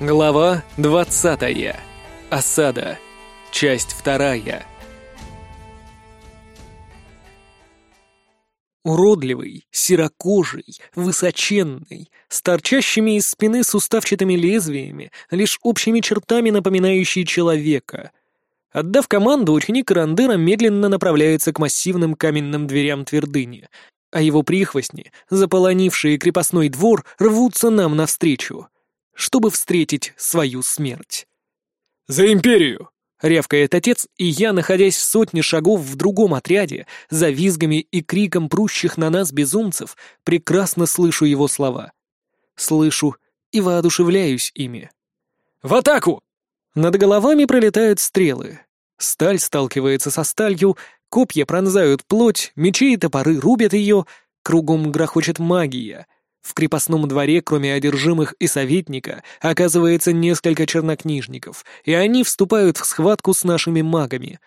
Глава 20. Осада. Часть вторая. Уродливый, серокожий, высоченный, с торчащими из спины суставчатыми лезвиями, лишь общими чертами напоминающий человека. Отдав команду, ученик Рандера медленно направляется к массивным каменным дверям твердыни, а его прихвостни, заполонившие крепостной двор, рвутся нам навстречу — чтобы встретить свою смерть. «За империю!» — рявкает отец, и я, находясь в сотне шагов в другом отряде, за визгами и криком прущих на нас безумцев, прекрасно слышу его слова. Слышу и воодушевляюсь ими. «В атаку!» Над головами пролетают стрелы. Сталь сталкивается со сталью, копья пронзают плоть, мечи и топоры рубят ее, кругом грохочет магия — в крепостном дворе, кроме одержимых и советника, оказывается несколько чернокнижников, и они вступают в схватку с нашими магами.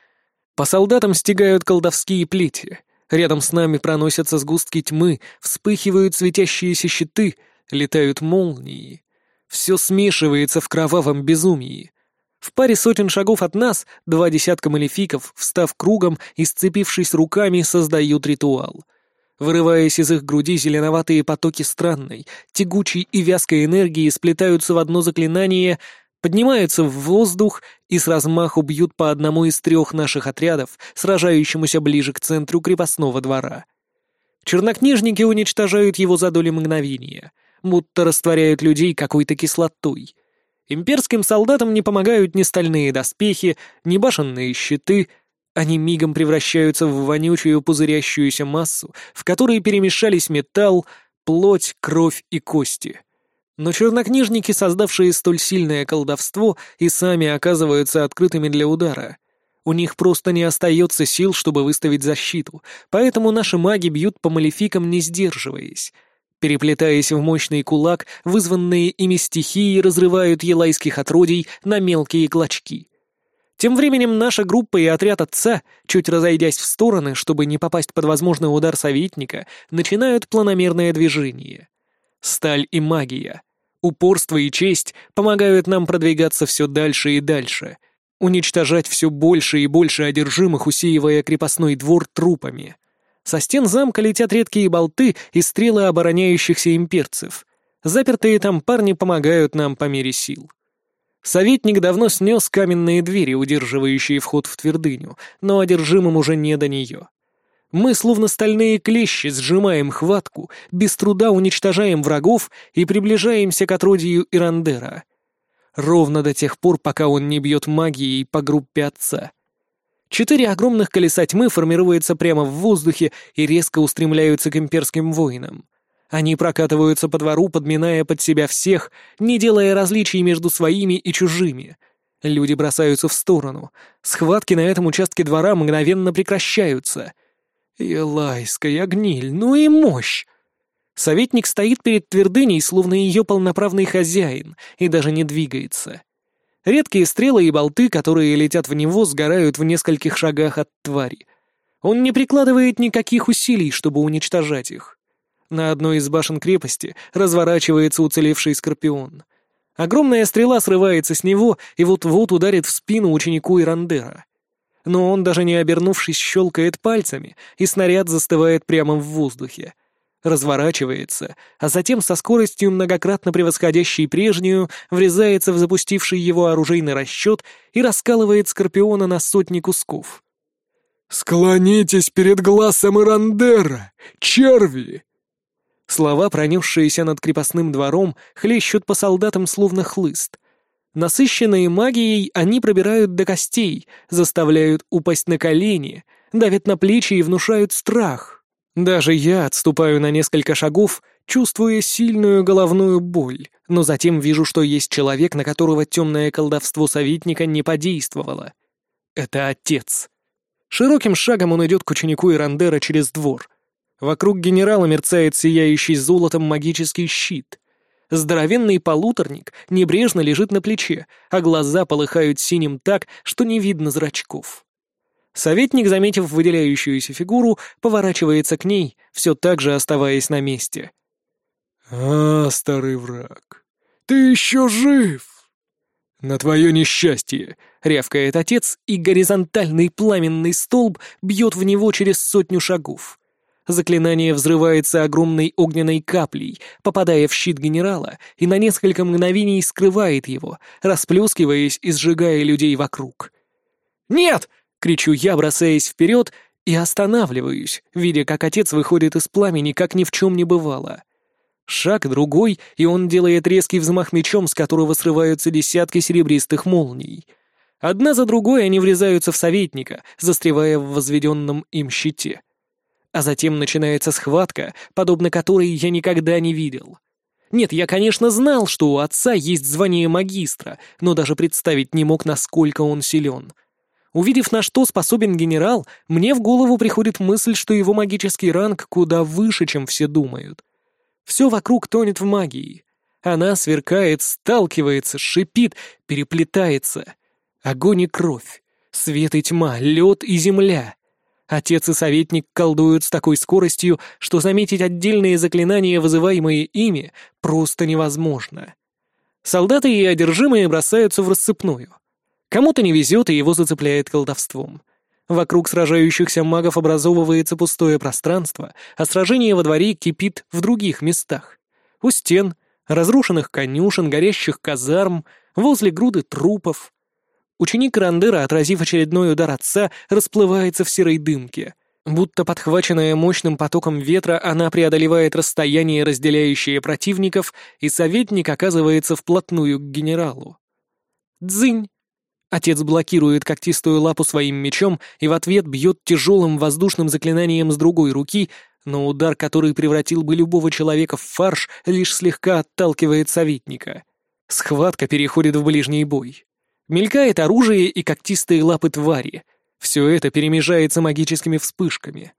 По солдатам стегают колдовские плети. Рядом с нами проносятся сгустки тьмы, вспыхивают светящиеся щиты, летают молнии. Все смешивается в кровавом безумии. В паре сотен шагов от нас два десятка малефиков, встав кругом и сцепившись руками, создают ритуал — Вырываясь из их груди, зеленоватые потоки странной, тягучей и вязкой энергии сплетаются в одно заклинание, поднимаются в воздух и с размаху бьют по одному из трех наших отрядов, сражающемуся ближе к центру крепостного двора. Чернокнижники уничтожают его за доли мгновения, будто растворяют людей какой-то кислотой. Имперским солдатам не помогают ни стальные доспехи, ни башенные щиты — они мигом превращаются в вонючую пузырящуюся массу, в которой перемешались металл, плоть, кровь и кости. Но чернокнижники, создавшие столь сильное колдовство, и сами оказываются открытыми для удара. У них просто не остается сил, чтобы выставить защиту, поэтому наши маги бьют по малефикам, не сдерживаясь. Переплетаясь в мощный кулак, вызванные ими стихии разрывают елайских отродий на мелкие клочки. Тем временем наша группа и отряд отца, чуть разойдясь в стороны, чтобы не попасть под возможный удар советника, начинают планомерное движение. Сталь и магия, упорство и честь помогают нам продвигаться все дальше и дальше, уничтожать все больше и больше одержимых, усеивая крепостной двор трупами. Со стен замка летят редкие болты и стрелы обороняющихся имперцев. Запертые там парни помогают нам по мере сил. Советник давно снес каменные двери, удерживающие вход в твердыню, но одержимым уже не до нее. Мы, словно стальные клещи, сжимаем хватку, без труда уничтожаем врагов и приближаемся к отродью Ирандера. Ровно до тех пор, пока он не бьет магией по группе отца. Четыре огромных колеса тьмы формируются прямо в воздухе и резко устремляются к имперским воинам. Они прокатываются по двору, подминая под себя всех, не делая различий между своими и чужими. Люди бросаются в сторону. Схватки на этом участке двора мгновенно прекращаются. Елайская гниль, ну и мощь! Советник стоит перед твердыней, словно ее полноправный хозяин, и даже не двигается. Редкие стрелы и болты, которые летят в него, сгорают в нескольких шагах от твари. Он не прикладывает никаких усилий, чтобы уничтожать их. На одной из башен крепости разворачивается уцелевший скорпион. Огромная стрела срывается с него и вот-вот ударит в спину ученику Ирандера. Но он, даже не обернувшись, щелкает пальцами, и снаряд застывает прямо в воздухе. Разворачивается, а затем со скоростью, многократно превосходящей прежнюю, врезается в запустивший его оружейный расчет и раскалывает Скорпиона на сотни кусков. «Склонитесь перед глазом Ирандера, черви!» Слова, пронесшиеся над крепостным двором, хлещут по солдатам словно хлыст. Насыщенные магией, они пробирают до костей, заставляют упасть на колени, давят на плечи и внушают страх. Даже я отступаю на несколько шагов, чувствуя сильную головную боль, но затем вижу, что есть человек, на которого темное колдовство советника не подействовало. Это отец. Широким шагом он идет к ученику Ирандера через двор. Вокруг генерала мерцает сияющий золотом магический щит. Здоровенный полуторник небрежно лежит на плече, а глаза полыхают синим так, что не видно зрачков. Советник, заметив выделяющуюся фигуру, поворачивается к ней, все так же оставаясь на месте. «А, старый враг, ты еще жив!» «На твое несчастье!» — рявкает отец, и горизонтальный пламенный столб бьет в него через сотню шагов. Заклинание взрывается огромной огненной каплей, попадая в щит генерала, и на несколько мгновений скрывает его, расплескиваясь и сжигая людей вокруг. «Нет!» — кричу я, бросаясь вперед, и останавливаюсь, видя, как отец выходит из пламени, как ни в чем не бывало. Шаг другой, и он делает резкий взмах мечом, с которого срываются десятки серебристых молний. Одна за другой они врезаются в советника, застревая в возведенном им щите. А затем начинается схватка, подобно которой я никогда не видел. Нет, я, конечно, знал, что у отца есть звание магистра, но даже представить не мог, насколько он силен. Увидев, на что способен генерал, мне в голову приходит мысль, что его магический ранг куда выше, чем все думают. Все вокруг тонет в магии. Она сверкает, сталкивается, шипит, переплетается. Огонь и кровь, свет и тьма, лед и земля. Отец и советник колдуют с такой скоростью, что заметить отдельные заклинания, вызываемые ими, просто невозможно. Солдаты и одержимые бросаются в рассыпную. Кому-то не везет, и его зацепляет колдовством. Вокруг сражающихся магов образовывается пустое пространство, а сражение во дворе кипит в других местах. У стен, разрушенных конюшен, горящих казарм, возле груды трупов. Ученик Рандера, отразив очередной удар отца, расплывается в серой дымке. Будто подхваченная мощным потоком ветра, она преодолевает расстояние, разделяющее противников, и советник оказывается вплотную к генералу. Дзынь! Отец блокирует когтистую лапу своим мечом и в ответ бьет тяжелым воздушным заклинанием с другой руки, но удар, который превратил бы любого человека в фарш, лишь слегка отталкивает советника. Схватка переходит в ближний бой. Мелькает оружие и когтистые лапы твари. Все это перемежается магическими вспышками.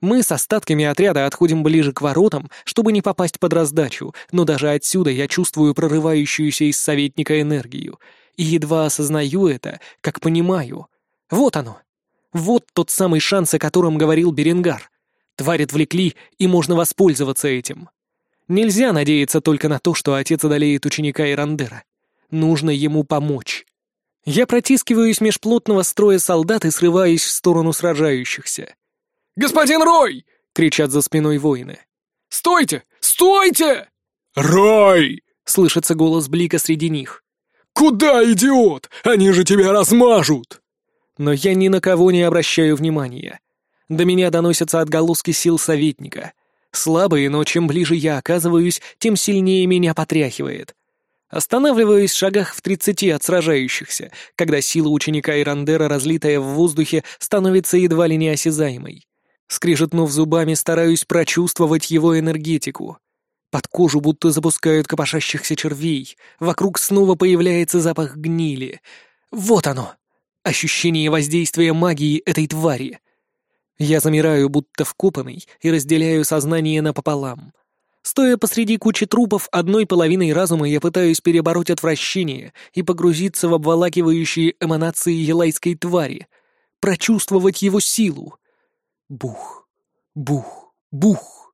Мы с остатками отряда отходим ближе к воротам, чтобы не попасть под раздачу, но даже отсюда я чувствую прорывающуюся из советника энергию — и едва осознаю это, как понимаю. Вот оно. Вот тот самый шанс, о котором говорил Беренгар. Тварь отвлекли, и можно воспользоваться этим. Нельзя надеяться только на то, что отец одолеет ученика Ирандера. Нужно ему помочь. Я протискиваюсь меж плотного строя солдат и срываюсь в сторону сражающихся. «Господин Рой!» — кричат за спиной воины. «Стойте! Стойте!» «Рой!» — слышится голос Блика среди них. «Куда, идиот? Они же тебя размажут!» Но я ни на кого не обращаю внимания. До меня доносятся отголоски сил советника. Слабые, но чем ближе я оказываюсь, тем сильнее меня потряхивает. Останавливаюсь в шагах в тридцати от сражающихся, когда сила ученика Ирандера, разлитая в воздухе, становится едва ли неосязаемой. Скрижетнув зубами, стараюсь прочувствовать его энергетику. Под кожу будто запускают копошащихся червей. Вокруг снова появляется запах гнили. Вот оно! Ощущение воздействия магии этой твари. Я замираю, будто вкопанный, и разделяю сознание напополам. Стоя посреди кучи трупов, одной половиной разума я пытаюсь перебороть отвращение и погрузиться в обволакивающие эманации елайской твари, прочувствовать его силу. Бух, бух, бух.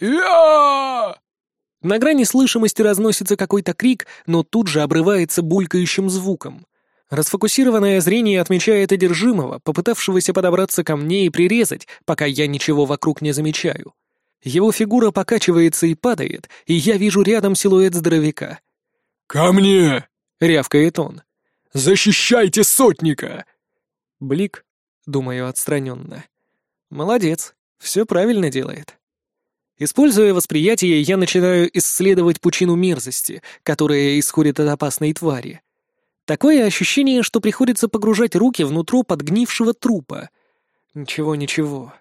«Я!» На грани слышимости разносится какой-то крик, но тут же обрывается булькающим звуком. Расфокусированное зрение отмечает одержимого, попытавшегося подобраться ко мне и прирезать, пока я ничего вокруг не замечаю. Его фигура покачивается и падает, и я вижу рядом силуэт здоровяка. «Ко мне!» — рявкает он. «Защищайте сотника!» Блик, думаю отстраненно. Молодец, все правильно делает. Используя восприятие, я начинаю исследовать пучину мерзости, которая исходит от опасной твари. Такое ощущение, что приходится погружать руки внутрь подгнившего трупа. Ничего, ничего.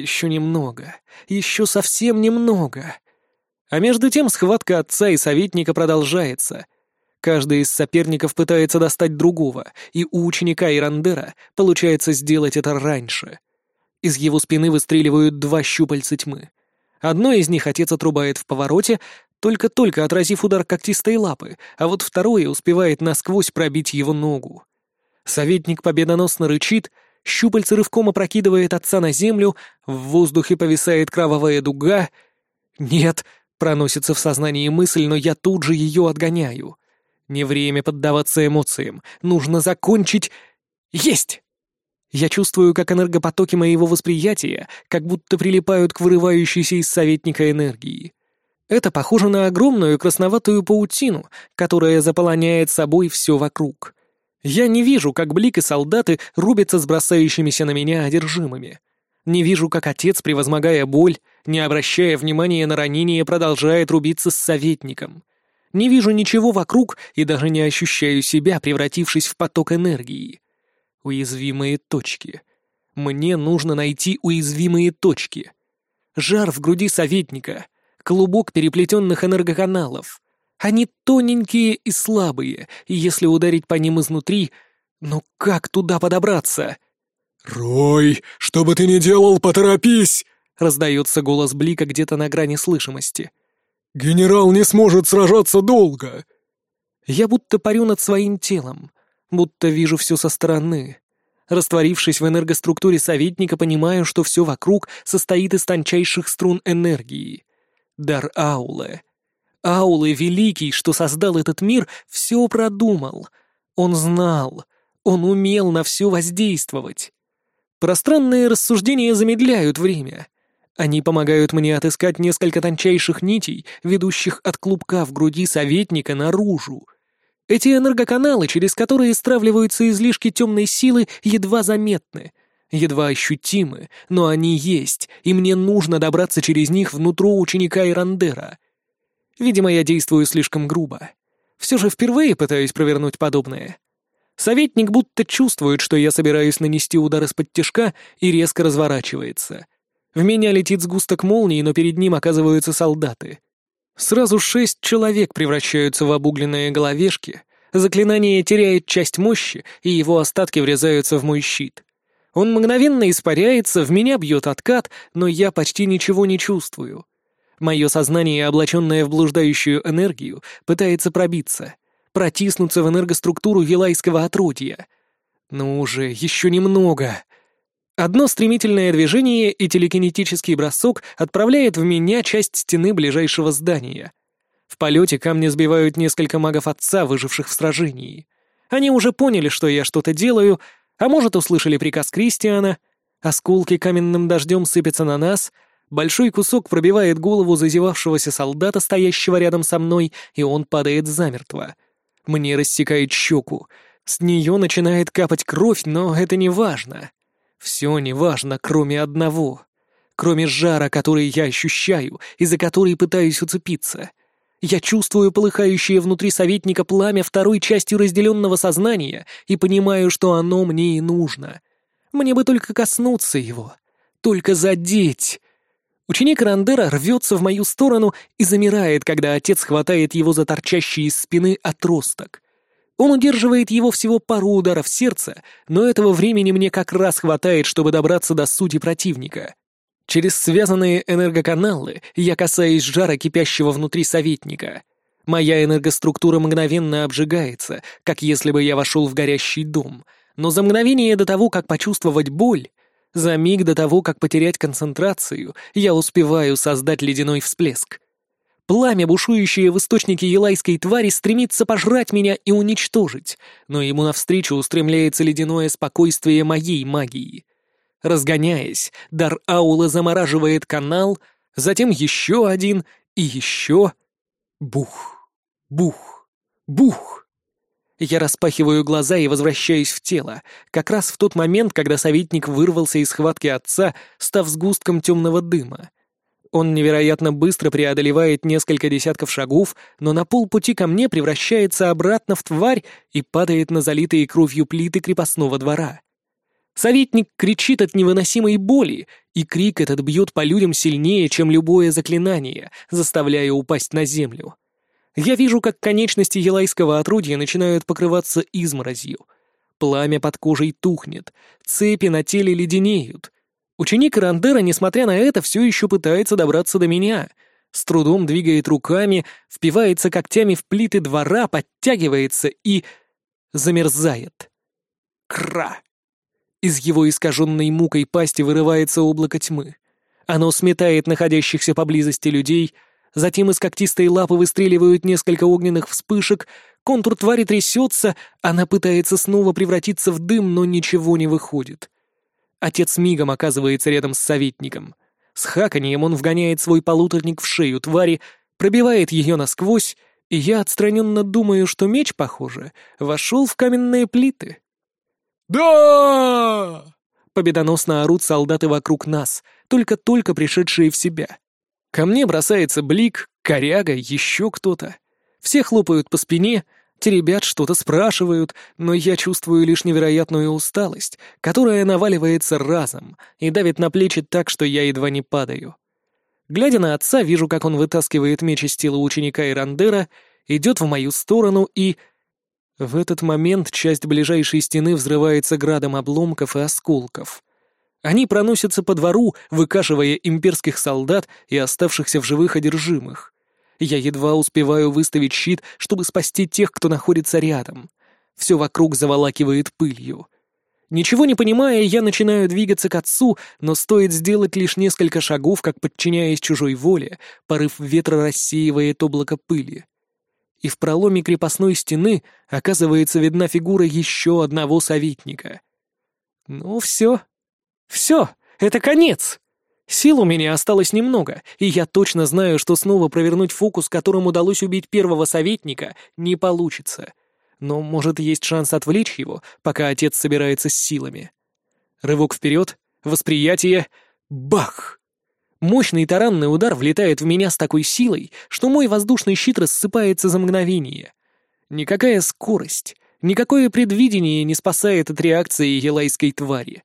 Еще немного. Еще совсем немного. А между тем схватка отца и советника продолжается. Каждый из соперников пытается достать другого, и у ученика Ирандера получается сделать это раньше. Из его спины выстреливают два щупальца тьмы. Одно из них отец отрубает в повороте, только-только отразив удар когтистой лапы, а вот второе успевает насквозь пробить его ногу. Советник победоносно рычит, щупальце рывком опрокидывает отца на землю, в воздухе повисает кровавая дуга. «Нет», — проносится в сознании мысль, но я тут же ее отгоняю. Не время поддаваться эмоциям. Нужно закончить... Есть! Я чувствую, как энергопотоки моего восприятия как будто прилипают к вырывающейся из советника энергии. Это похоже на огромную красноватую паутину, которая заполоняет собой все вокруг. Я не вижу, как Блик и солдаты рубятся с бросающимися на меня одержимыми. Не вижу, как отец, превозмогая боль, не обращая внимания на ранение, продолжает рубиться с советником. Не вижу ничего вокруг и даже не ощущаю себя, превратившись в поток энергии. Уязвимые точки. Мне нужно найти уязвимые точки. Жар в груди советника, клубок переплетенных энергоканалов. Они тоненькие и слабые, и если ударить по ним изнутри... Но как туда подобраться? «Рой, что бы ты ни делал, поторопись!» — раздается голос Блика где-то на грани слышимости. «Генерал не сможет сражаться долго!» Я будто парю над своим телом будто вижу все со стороны. Растворившись в энергоструктуре советника, понимаю, что все вокруг состоит из тончайших струн энергии. Дар Аулы. Аулы Великий, что создал этот мир, все продумал. Он знал. Он умел на все воздействовать. Пространные рассуждения замедляют время. Они помогают мне отыскать несколько тончайших нитей, ведущих от клубка в груди советника наружу, эти энергоканалы, через которые стравливаются излишки темной силы, едва заметны, едва ощутимы, но они есть, и мне нужно добраться через них внутрь ученика Ирандера. Видимо, я действую слишком грубо. Все же впервые пытаюсь провернуть подобное. Советник будто чувствует, что я собираюсь нанести удар из-под тяжка и резко разворачивается. В меня летит сгусток молнии, но перед ним оказываются солдаты. Сразу шесть человек превращаются в обугленные головешки, заклинание теряет часть мощи, и его остатки врезаются в мой щит. Он мгновенно испаряется, в меня бьет откат, но я почти ничего не чувствую. Мое сознание, облаченное в блуждающую энергию, пытается пробиться, протиснуться в энергоструктуру елайского отродья. Ну уже, еще немного. Одно стремительное движение и телекинетический бросок отправляет в меня часть стены ближайшего здания. В полете камни сбивают несколько магов отца, выживших в сражении. Они уже поняли, что я что-то делаю, а может, услышали приказ Кристиана. Осколки каменным дождем сыпятся на нас, большой кусок пробивает голову зазевавшегося солдата, стоящего рядом со мной, и он падает замертво. Мне рассекает щеку. С нее начинает капать кровь, но это не важно. Все неважно, кроме одного. Кроме жара, который я ощущаю и за который пытаюсь уцепиться. Я чувствую полыхающее внутри советника пламя второй частью разделенного сознания и понимаю, что оно мне и нужно. Мне бы только коснуться его. Только задеть. Ученик Рандера рвется в мою сторону и замирает, когда отец хватает его за торчащий из спины отросток. Он удерживает его всего пару ударов сердца, но этого времени мне как раз хватает, чтобы добраться до сути противника. Через связанные энергоканалы я касаюсь жара, кипящего внутри советника. Моя энергоструктура мгновенно обжигается, как если бы я вошел в горящий дом. Но за мгновение до того, как почувствовать боль, за миг до того, как потерять концентрацию, я успеваю создать ледяной всплеск. Пламя, бушующее в источнике елайской твари, стремится пожрать меня и уничтожить, но ему навстречу устремляется ледяное спокойствие моей магии. Разгоняясь, дар аула замораживает канал, затем еще один и еще. Бух, бух, бух. Я распахиваю глаза и возвращаюсь в тело, как раз в тот момент, когда советник вырвался из схватки отца, став сгустком темного дыма. Он невероятно быстро преодолевает несколько десятков шагов, но на полпути ко мне превращается обратно в тварь и падает на залитые кровью плиты крепостного двора. Советник кричит от невыносимой боли, и крик этот бьет по людям сильнее, чем любое заклинание, заставляя упасть на землю. Я вижу, как конечности елайского отродья начинают покрываться изморозью. Пламя под кожей тухнет, цепи на теле леденеют, Ученик Рандера, несмотря на это, все еще пытается добраться до меня. С трудом двигает руками, впивается когтями в плиты двора, подтягивается и... замерзает. Кра! Из его искаженной мукой пасти вырывается облако тьмы. Оно сметает находящихся поблизости людей, Затем из когтистой лапы выстреливают несколько огненных вспышек, контур твари трясется, она пытается снова превратиться в дым, но ничего не выходит. Отец мигом оказывается рядом с советником. С хаканьем он вгоняет свой полуторник в шею твари, пробивает ее насквозь, и я отстраненно думаю, что меч, похоже, вошел в каменные плиты. «Да!» Победоносно орут солдаты вокруг нас, только-только пришедшие в себя. Ко мне бросается Блик, Коряга, еще кто-то. Все хлопают по спине, те ребят что-то спрашивают, но я чувствую лишь невероятную усталость, которая наваливается разом и давит на плечи так, что я едва не падаю. Глядя на отца, вижу, как он вытаскивает меч из тела ученика Ирандера, идет в мою сторону и... В этот момент часть ближайшей стены взрывается градом обломков и осколков. Они проносятся по двору, выкашивая имперских солдат и оставшихся в живых одержимых. Я едва успеваю выставить щит, чтобы спасти тех, кто находится рядом. Все вокруг заволакивает пылью. Ничего не понимая, я начинаю двигаться к отцу, но стоит сделать лишь несколько шагов, как подчиняясь чужой воле, порыв ветра рассеивает облако пыли. И в проломе крепостной стены оказывается видна фигура еще одного советника. Ну все. Все, это конец. Сил у меня осталось немного, и я точно знаю, что снова провернуть фокус, которым удалось убить первого советника, не получится. Но, может, есть шанс отвлечь его, пока отец собирается с силами. Рывок вперед, восприятие, бах! Мощный таранный удар влетает в меня с такой силой, что мой воздушный щит рассыпается за мгновение. Никакая скорость, никакое предвидение не спасает от реакции елайской твари.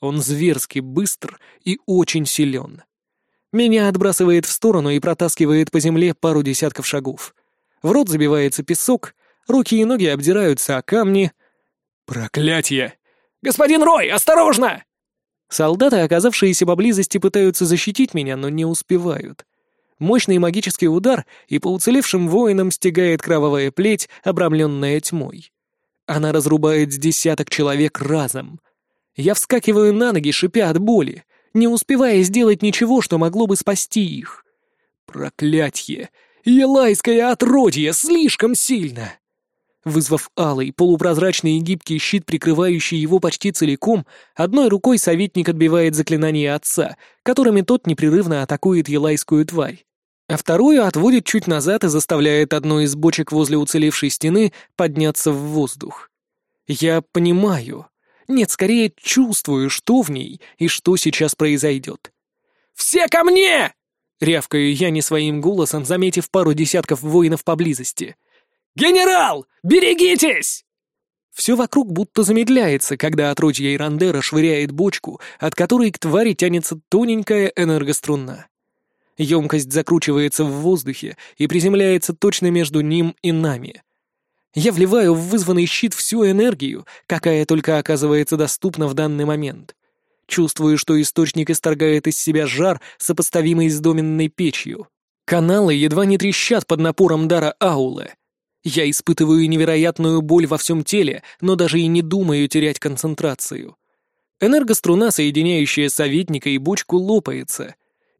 Он зверски быстр и очень силен. Меня отбрасывает в сторону и протаскивает по земле пару десятков шагов. В рот забивается песок, руки и ноги обдираются о камни. Проклятье! «Господин Рой, осторожно!» Солдаты, оказавшиеся поблизости, пытаются защитить меня, но не успевают. Мощный магический удар, и по уцелевшим воинам стегает кровавая плеть, обрамленная тьмой. Она разрубает с десяток человек разом. Я вскакиваю на ноги, шипя от боли, не успевая сделать ничего, что могло бы спасти их. Проклятье! Елайское отродье слишком сильно! Вызвав алый, полупрозрачный и гибкий щит, прикрывающий его почти целиком, одной рукой советник отбивает заклинания отца, которыми тот непрерывно атакует елайскую тварь. А вторую отводит чуть назад и заставляет одну из бочек возле уцелевшей стены подняться в воздух. Я понимаю, нет, скорее чувствую, что в ней и что сейчас произойдет. «Все ко мне!» — рявкаю я не своим голосом, заметив пару десятков воинов поблизости. «Генерал, берегитесь!» Все вокруг будто замедляется, когда отродье Ирандера швыряет бочку, от которой к твари тянется тоненькая энергоструна. Емкость закручивается в воздухе и приземляется точно между ним и нами. Я вливаю в вызванный щит всю энергию, какая только оказывается доступна в данный момент. Чувствую, что источник исторгает из себя жар, сопоставимый с доменной печью. Каналы едва не трещат под напором дара аулы. Я испытываю невероятную боль во всем теле, но даже и не думаю терять концентрацию. Энергоструна, соединяющая советника и бочку, лопается.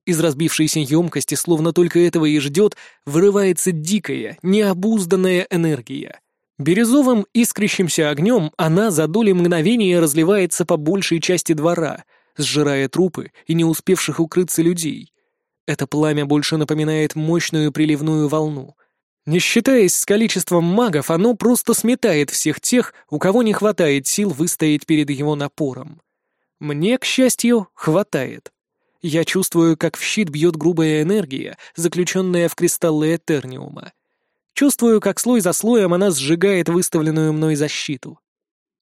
Из разбившейся емкости, словно только этого и ждет, вырывается дикая, необузданная энергия. Бирюзовым искрящимся огнем она за доли мгновения разливается по большей части двора, сжирая трупы и не успевших укрыться людей. Это пламя больше напоминает мощную приливную волну. Не считаясь с количеством магов, оно просто сметает всех тех, у кого не хватает сил выстоять перед его напором. Мне, к счастью, хватает. Я чувствую, как в щит бьет грубая энергия, заключенная в кристаллы Этерниума. Чувствую, как слой за слоем она сжигает выставленную мной защиту.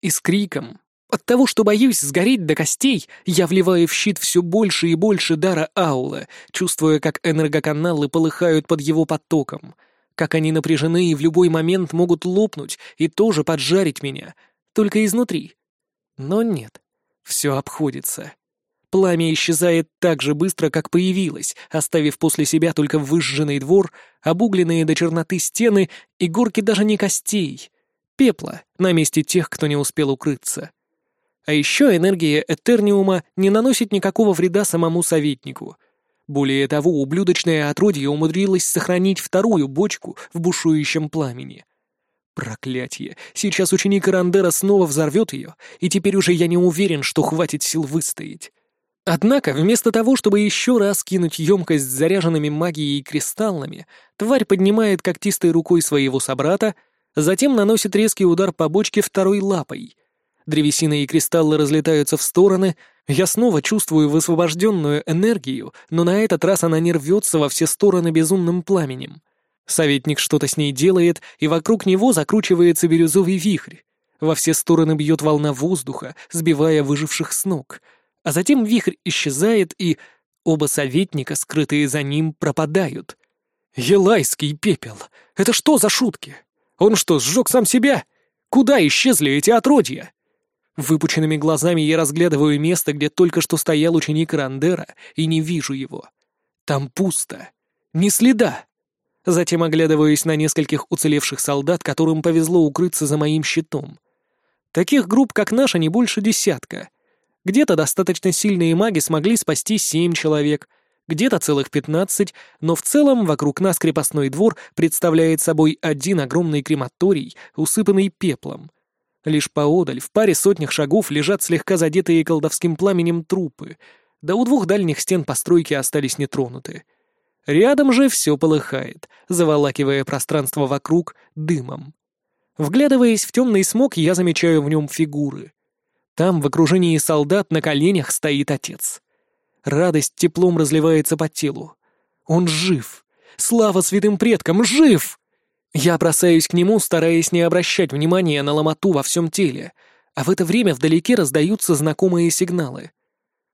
И с криком, от того, что боюсь сгореть до костей, я вливаю в щит все больше и больше дара аула, чувствуя, как энергоканалы полыхают под его потоком, как они напряжены и в любой момент могут лопнуть и тоже поджарить меня, только изнутри. Но нет, все обходится. Пламя исчезает так же быстро, как появилось, оставив после себя только выжженный двор, обугленные до черноты стены и горки даже не костей, пепла на месте тех, кто не успел укрыться. А еще энергия Этерниума не наносит никакого вреда самому советнику. Более того, ублюдочное отродье умудрилось сохранить вторую бочку в бушующем пламени. Проклятье! Сейчас ученик Рандера снова взорвет ее, и теперь уже я не уверен, что хватит сил выстоять. Однако, вместо того, чтобы еще раз кинуть емкость с заряженными магией кристаллами, тварь поднимает когтистой рукой своего собрата, затем наносит резкий удар по бочке второй лапой. Древесина и кристаллы разлетаются в стороны, я снова чувствую высвобожденную энергию, но на этот раз она не рвется во все стороны безумным пламенем. Советник что-то с ней делает, и вокруг него закручивается бирюзовый вихрь. Во все стороны бьет волна воздуха, сбивая выживших с ног. А затем вихрь исчезает, и оба советника, скрытые за ним, пропадают. Елайский пепел! Это что за шутки? Он что, сжег сам себя? Куда исчезли эти отродья? Выпученными глазами я разглядываю место, где только что стоял ученик Рандера, и не вижу его. Там пусто. Ни следа. Затем оглядываюсь на нескольких уцелевших солдат, которым повезло укрыться за моим щитом. Таких групп, как наша, не больше десятка. Где-то достаточно сильные маги смогли спасти семь человек, где-то целых пятнадцать, но в целом вокруг нас крепостной двор представляет собой один огромный крематорий, усыпанный пеплом. Лишь поодаль, в паре сотнях шагов, лежат слегка задетые колдовским пламенем трупы, да у двух дальних стен постройки остались нетронуты. Рядом же все полыхает, заволакивая пространство вокруг дымом. Вглядываясь в темный смог, я замечаю в нем фигуры. Там, в окружении солдат, на коленях стоит отец. Радость теплом разливается по телу. Он жив. Слава святым предкам, жив! Я бросаюсь к нему, стараясь не обращать внимания на ломоту во всем теле, а в это время вдалеке раздаются знакомые сигналы.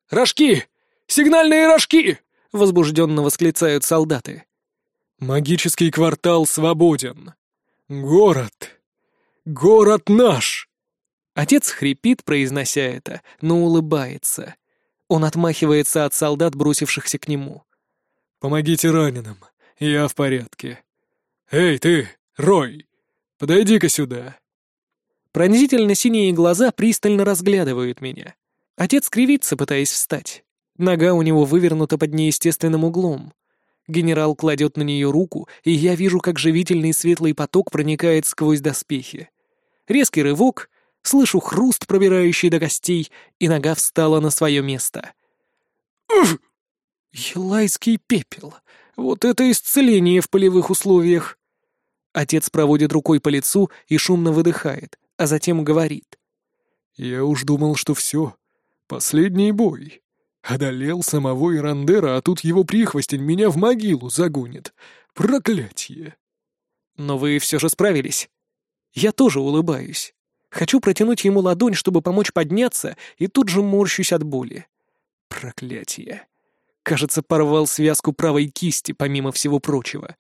«Рожки! Сигнальные рожки!» возбужденно восклицают солдаты. «Магический квартал свободен. Город! Город наш!» Отец хрипит, произнося это, но улыбается. Он отмахивается от солдат, бросившихся к нему. «Помогите раненым, я в порядке. Эй, ты, Рой, подойди-ка сюда». Пронзительно синие глаза пристально разглядывают меня. Отец кривится, пытаясь встать. Нога у него вывернута под неестественным углом. Генерал кладет на нее руку, и я вижу, как живительный светлый поток проникает сквозь доспехи. Резкий рывок, слышу хруст, пробирающий до костей, и нога встала на свое место. Уф! Елайский пепел. Вот это исцеление в полевых условиях. Отец проводит рукой по лицу и шумно выдыхает, а затем говорит. «Я уж думал, что все. Последний бой. Одолел самого Ирандера, а тут его прихвостень меня в могилу загонит. Проклятье! Но вы все же справились. Я тоже улыбаюсь. Хочу протянуть ему ладонь, чтобы помочь подняться, и тут же морщусь от боли. Проклятие. Кажется, порвал связку правой кисти, помимо всего прочего.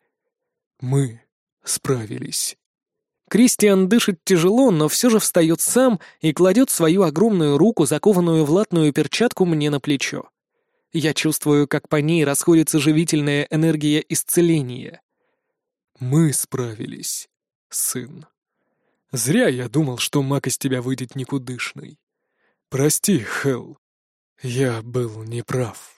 Мы справились. Кристиан дышит тяжело, но все же встает сам и кладет свою огромную руку, закованную в латную перчатку, мне на плечо. Я чувствую, как по ней расходится живительная энергия исцеления. «Мы справились, сын. Зря я думал, что маг из тебя выйдет никудышный. Прости, Хелл, я был неправ».